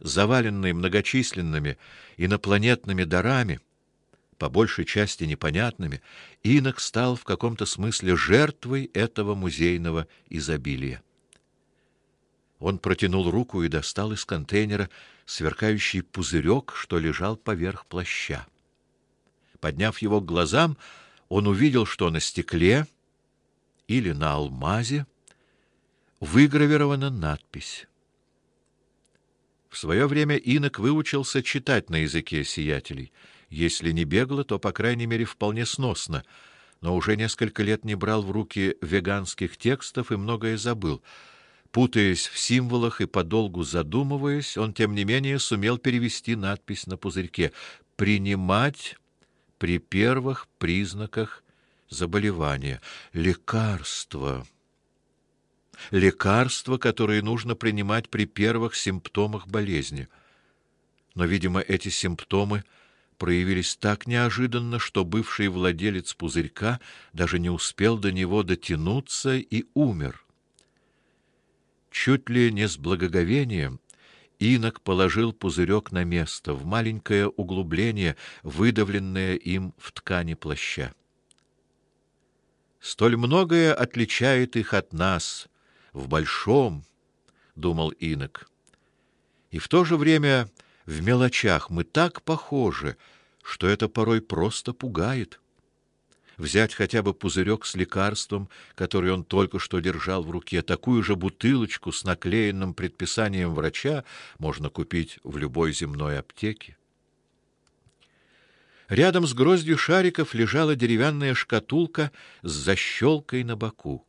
заваленный многочисленными инопланетными дарами, по большей части непонятными, инок стал в каком-то смысле жертвой этого музейного изобилия. Он протянул руку и достал из контейнера сверкающий пузырек, что лежал поверх плаща. Подняв его к глазам, он увидел, что на стекле или на алмазе выгравирована надпись. В свое время инок выучился читать на языке сиятелей, если не бегло, то по крайней мере вполне сносно, но уже несколько лет не брал в руки веганских текстов и многое забыл. Путаясь в символах и подолгу задумываясь, он тем не менее сумел перевести надпись на пузырьке: принимать при первых признаках заболевания лекарства. Лекарства, которые нужно принимать при первых симптомах болезни. Но, видимо, эти симптомы проявились так неожиданно, что бывший владелец пузырька даже не успел до него дотянуться и умер. Чуть ли не с благоговением инок положил пузырек на место, в маленькое углубление, выдавленное им в ткани плаща. Столь многое отличает их от нас в большом, думал инок. И в то же время в мелочах мы так похожи, что это порой просто пугает. Взять хотя бы пузырек с лекарством, который он только что держал в руке, такую же бутылочку с наклеенным предписанием врача можно купить в любой земной аптеке. Рядом с гроздью шариков лежала деревянная шкатулка с защелкой на боку.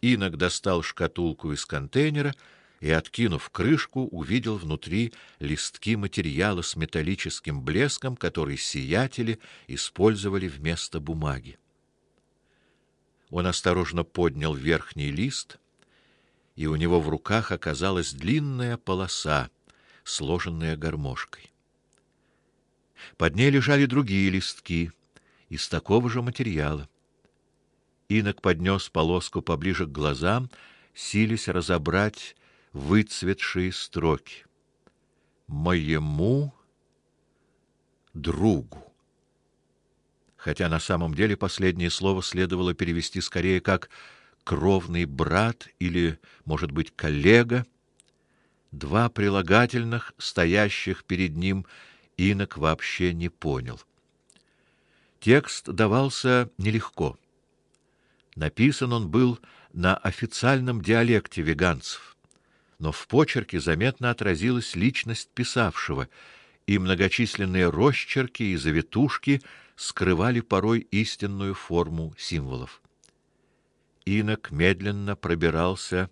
Инок достал шкатулку из контейнера и, откинув крышку, увидел внутри листки материала с металлическим блеском, который сиятели использовали вместо бумаги. Он осторожно поднял верхний лист, и у него в руках оказалась длинная полоса, сложенная гармошкой. Под ней лежали другие листки из такого же материала. Инок поднес полоску поближе к глазам, силясь разобрать выцветшие строки. Моему другу. Хотя на самом деле последнее слово следовало перевести скорее как кровный брат или, может быть, коллега. Два прилагательных, стоящих перед ним, инок вообще не понял. Текст давался нелегко. Написан он был на официальном диалекте веганцев но в почерке заметно отразилась личность писавшего, и многочисленные росчерки и завитушки скрывали порой истинную форму символов. Инок медленно пробирался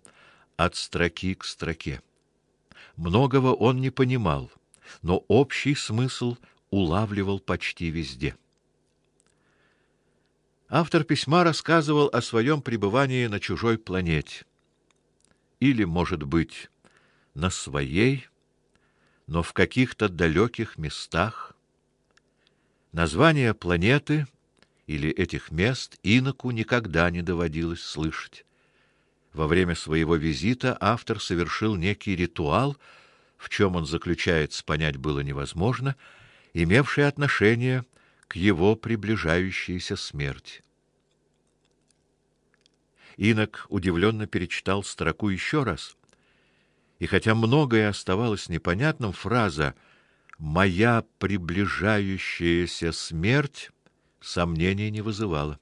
от строки к строке. Многого он не понимал, но общий смысл улавливал почти везде. Автор письма рассказывал о своем пребывании на чужой планете или, может быть, на своей, но в каких-то далеких местах. Название планеты или этих мест иноку никогда не доводилось слышать. Во время своего визита автор совершил некий ритуал, в чем он заключается, понять было невозможно, имевший отношение к его приближающейся смерти. Инок удивленно перечитал строку еще раз. И хотя многое оставалось непонятным, фраза «моя приближающаяся смерть» сомнений не вызывала.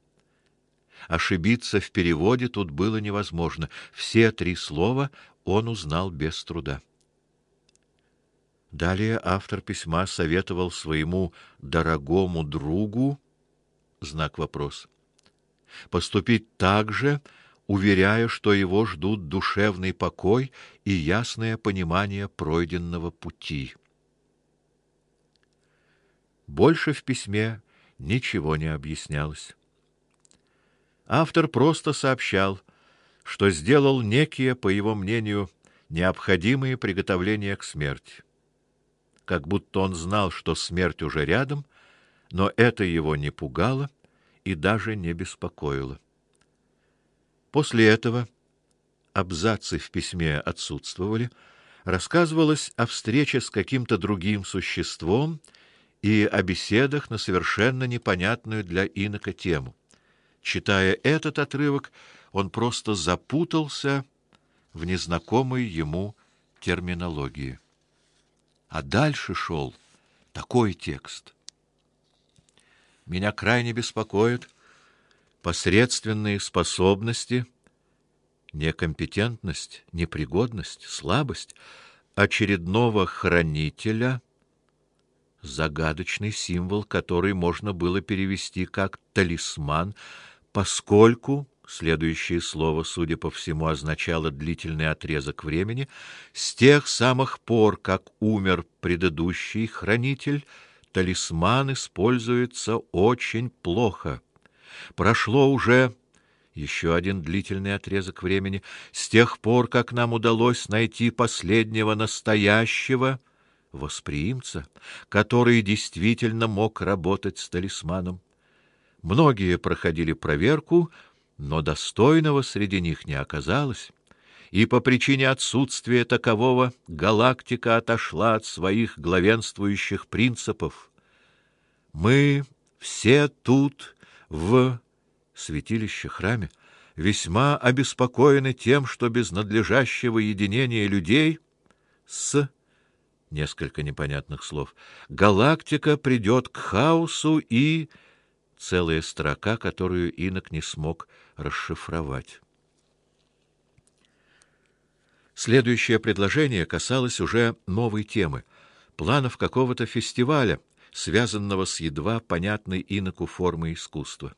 Ошибиться в переводе тут было невозможно. Все три слова он узнал без труда. Далее автор письма советовал своему дорогому другу знак вопрос поступить так же, уверяя, что его ждут душевный покой и ясное понимание пройденного пути. Больше в письме ничего не объяснялось. Автор просто сообщал, что сделал некие, по его мнению, необходимые приготовления к смерти. Как будто он знал, что смерть уже рядом, но это его не пугало и даже не беспокоило. После этого абзацы в письме отсутствовали, рассказывалось о встрече с каким-то другим существом и о беседах на совершенно непонятную для инока тему. Читая этот отрывок, он просто запутался в незнакомой ему терминологии. А дальше шел такой текст. Меня крайне беспокоит посредственные способности, некомпетентность, непригодность, слабость очередного хранителя, загадочный символ, который можно было перевести как талисман, поскольку следующее слово, судя по всему, означало длительный отрезок времени, с тех самых пор, как умер предыдущий хранитель, талисман используется очень плохо. Прошло уже еще один длительный отрезок времени с тех пор, как нам удалось найти последнего настоящего восприимца, который действительно мог работать с талисманом. Многие проходили проверку, но достойного среди них не оказалось, и по причине отсутствия такового галактика отошла от своих главенствующих принципов. Мы все тут в святилище храме весьма обеспокоены тем, что без надлежащего единения людей с несколько непонятных слов галактика придет к хаосу и целая строка, которую инок не смог расшифровать. Следующее предложение касалось уже новой темы планов какого-то фестиваля, связанного с едва понятной иноку формой искусства.